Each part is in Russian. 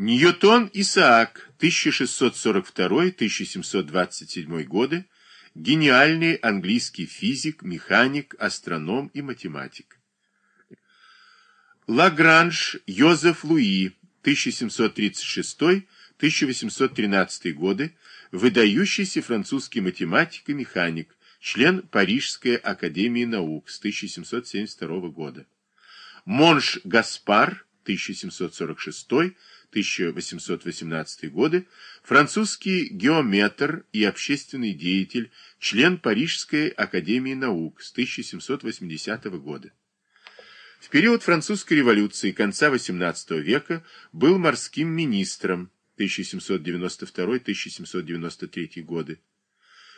Ньютон Исаак, 1642-1727 годы, гениальный английский физик, механик, астроном и математик. Лагранж Йозеф Луи, 1736-1813 годы, выдающийся французский математик и механик, член Парижской академии наук с 1772 года. Монш Гаспар, 1746-1818 годы, французский геометр и общественный деятель, член Парижской академии наук с 1780 года. В период французской революции конца XVIII века был морским министром 1792-1793 годы.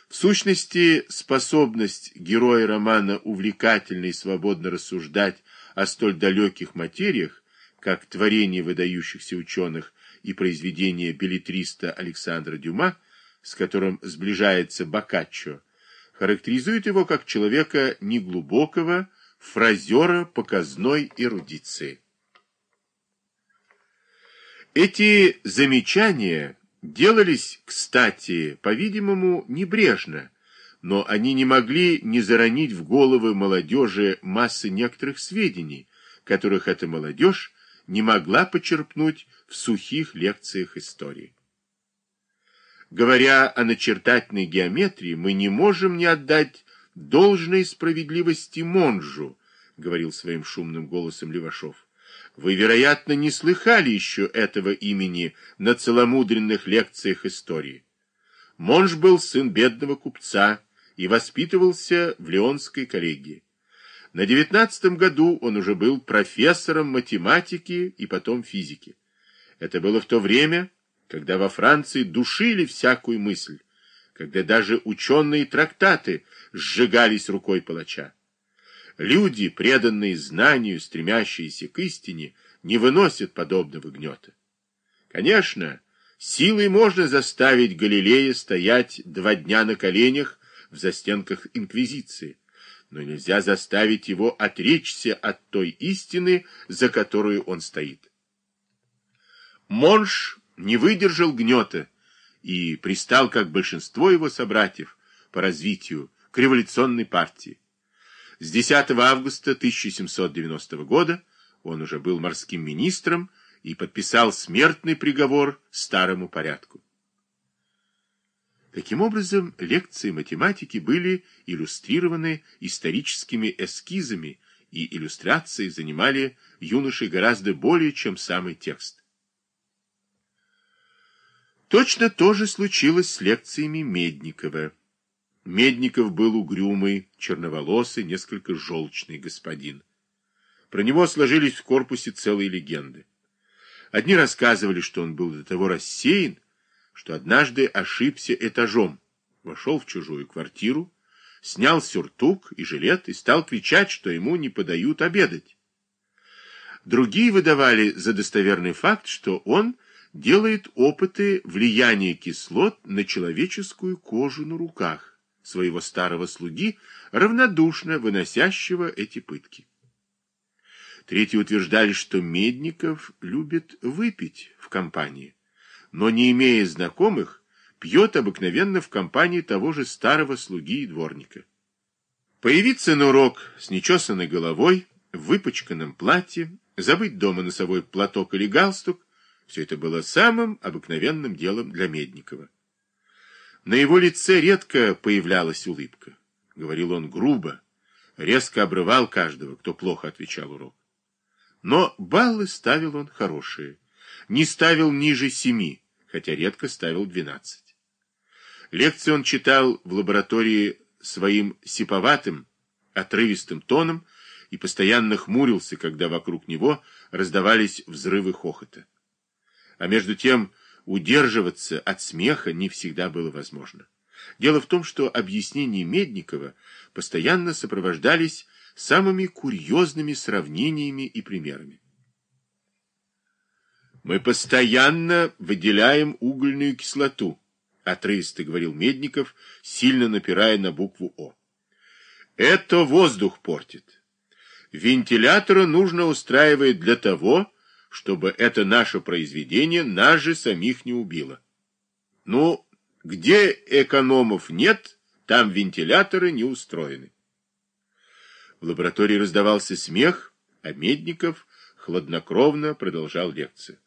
В сущности, способность героя романа увлекательно и свободно рассуждать о столь далеких материях, как творение выдающихся ученых и произведения билетриста Александра Дюма, с которым сближается Боккаччо, характеризует его как человека неглубокого, фразера показной эрудиции. Эти замечания делались, кстати, по-видимому, небрежно, но они не могли не заронить в головы молодежи массы некоторых сведений, которых эта молодежь не могла почерпнуть в сухих лекциях истории. Говоря о начертательной геометрии, мы не можем не отдать должной справедливости Монжу, говорил своим шумным голосом Левашов. Вы, вероятно, не слыхали еще этого имени на целомудренных лекциях истории. Монж был сын бедного купца и воспитывался в Леонской коллегии. На девятнадцатом году он уже был профессором математики и потом физики. Это было в то время, когда во Франции душили всякую мысль, когда даже ученые трактаты сжигались рукой палача. Люди, преданные знанию, стремящиеся к истине, не выносят подобного гнета. Конечно, силой можно заставить Галилея стоять два дня на коленях в застенках Инквизиции, но нельзя заставить его отречься от той истины, за которую он стоит. Монш не выдержал гнета и пристал, как большинство его собратьев, по развитию к революционной партии. С 10 августа 1790 года он уже был морским министром и подписал смертный приговор старому порядку. Таким образом, лекции математики были иллюстрированы историческими эскизами, и иллюстрации занимали юношей гораздо более, чем самый текст. Точно то же случилось с лекциями Медникова. Медников был угрюмый, черноволосый, несколько желчный господин. Про него сложились в корпусе целые легенды. Одни рассказывали, что он был до того рассеян, что однажды ошибся этажом, вошел в чужую квартиру, снял сюртук и жилет и стал кричать, что ему не подают обедать. Другие выдавали за достоверный факт, что он делает опыты влияния кислот на человеческую кожу на руках своего старого слуги, равнодушно выносящего эти пытки. Третьи утверждали, что Медников любит выпить в компании но не имея знакомых, пьет обыкновенно в компании того же старого слуги и дворника. Появиться на урок с нечесанной головой, в выпачканном платье, забыть дома носовой платок или галстук, все это было самым обыкновенным делом для Медникова. На его лице редко появлялась улыбка. Говорил он грубо, резко обрывал каждого, кто плохо отвечал урок. Но баллы ставил он хорошие, не ставил ниже семи, хотя редко ставил 12. Лекции он читал в лаборатории своим сиповатым, отрывистым тоном и постоянно хмурился, когда вокруг него раздавались взрывы хохота. А между тем удерживаться от смеха не всегда было возможно. Дело в том, что объяснения Медникова постоянно сопровождались самыми курьезными сравнениями и примерами. Мы постоянно выделяем угольную кислоту, отрывисто говорил Медников, сильно напирая на букву О. Это воздух портит. Вентилятора нужно устраивать для того, чтобы это наше произведение нас же самих не убило. Ну, где экономов нет, там вентиляторы не устроены. В лаборатории раздавался смех, а Медников хладнокровно продолжал лекцию.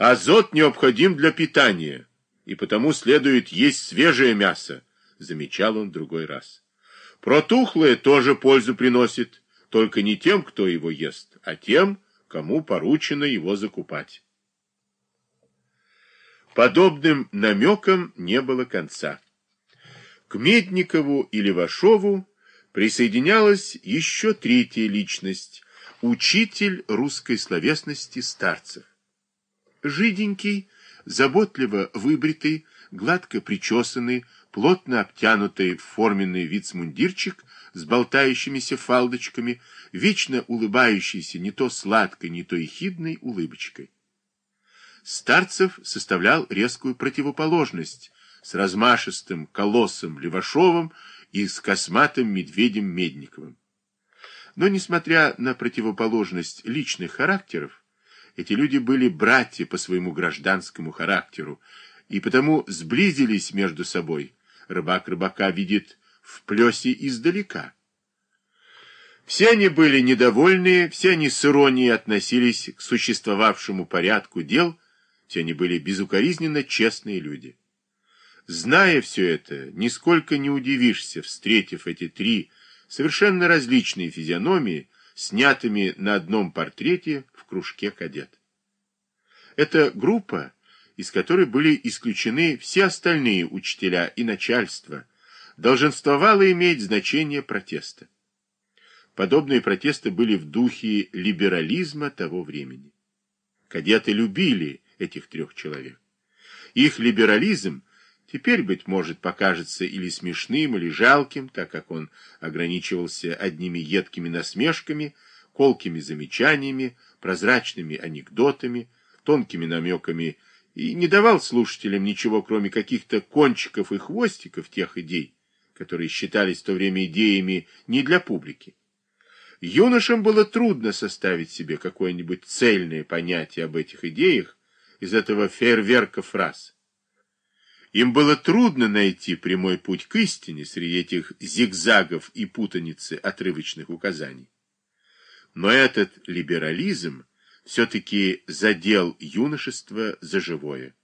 Азот необходим для питания, и потому следует есть свежее мясо, замечал он другой раз. Протухлое тоже пользу приносит, только не тем, кто его ест, а тем, кому поручено его закупать. Подобным намекам не было конца. К Медникову и Левашову присоединялась еще третья личность, учитель русской словесности старцев. Жиденький, заботливо выбритый, гладко причесанный, плотно обтянутый в форменный вицмундирчик с болтающимися фалдочками, вечно улыбающийся не то сладкой, не то ехидной улыбочкой. Старцев составлял резкую противоположность с размашистым колоссом Левашовым и с косматым медведем Медниковым. Но, несмотря на противоположность личных характеров, эти люди были братья по своему гражданскому характеру, и потому сблизились между собой. Рыбак рыбака видит в плесе издалека. Все они были недовольны, все они с иронией относились к существовавшему порядку дел, все они были безукоризненно честные люди. Зная все это, нисколько не удивишься, встретив эти три совершенно различные физиономии, снятыми на одном портрете кружке кадет. Это группа, из которой были исключены все остальные учителя и начальство, долженствовала иметь значение протеста. Подобные протесты были в духе либерализма того времени. Кадеты любили этих трех человек. Их либерализм Теперь, быть может, покажется или смешным, или жалким, так как он ограничивался одними едкими насмешками, колкими замечаниями, прозрачными анекдотами, тонкими намеками и не давал слушателям ничего, кроме каких-то кончиков и хвостиков тех идей, которые считались в то время идеями не для публики. Юношам было трудно составить себе какое-нибудь цельное понятие об этих идеях из этого фейерверка фраз. Им было трудно найти прямой путь к истине среди этих зигзагов и путаницы отрывочных указаний. Но этот либерализм все-таки задел юношество за живое,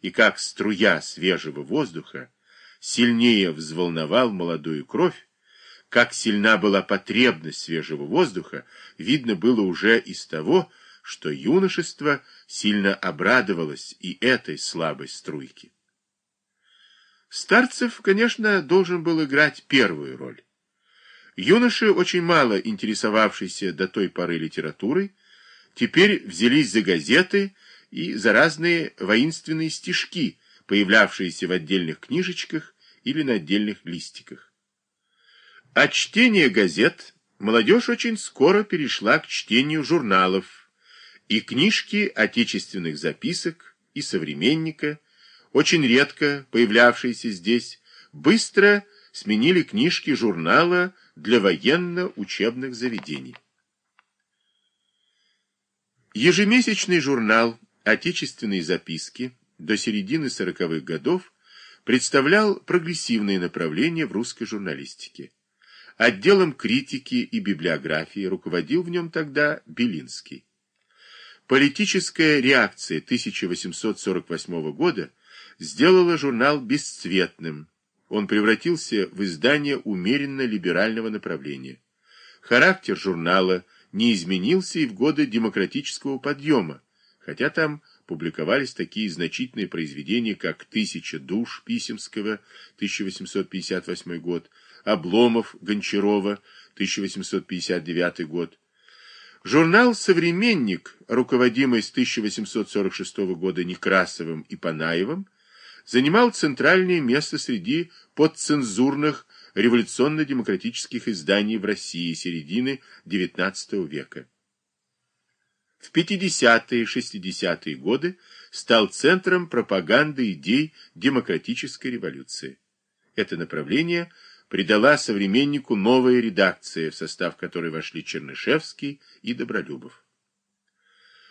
и как струя свежего воздуха сильнее взволновал молодую кровь, как сильна была потребность свежего воздуха, видно было уже из того, что юношество сильно обрадовалось и этой слабой струйке. Старцев, конечно, должен был играть первую роль. Юноши, очень мало интересовавшиеся до той поры литературой, теперь взялись за газеты и за разные воинственные стишки, появлявшиеся в отдельных книжечках или на отдельных листиках. От чтения газет молодежь очень скоро перешла к чтению журналов и книжки отечественных записок и современника, очень редко появлявшиеся здесь, быстро сменили книжки журнала для военно-учебных заведений. Ежемесячный журнал «Отечественные записки» до середины сороковых годов представлял прогрессивные направления в русской журналистике. Отделом критики и библиографии руководил в нем тогда Белинский. Политическая реакция 1848 года сделала журнал бесцветным. Он превратился в издание умеренно-либерального направления. Характер журнала не изменился и в годы демократического подъема, хотя там публиковались такие значительные произведения, как «Тысяча душ» Писемского, 1858 год, «Обломов» Гончарова, 1859 год. Журнал «Современник», руководимый с 1846 года Некрасовым и Панаевым, занимал центральное место среди подцензурных революционно-демократических изданий в России середины XIX века. В 50-е и 60-е годы стал центром пропаганды идей демократической революции. Это направление придала современнику новая редакция, в состав которой вошли Чернышевский и Добролюбов.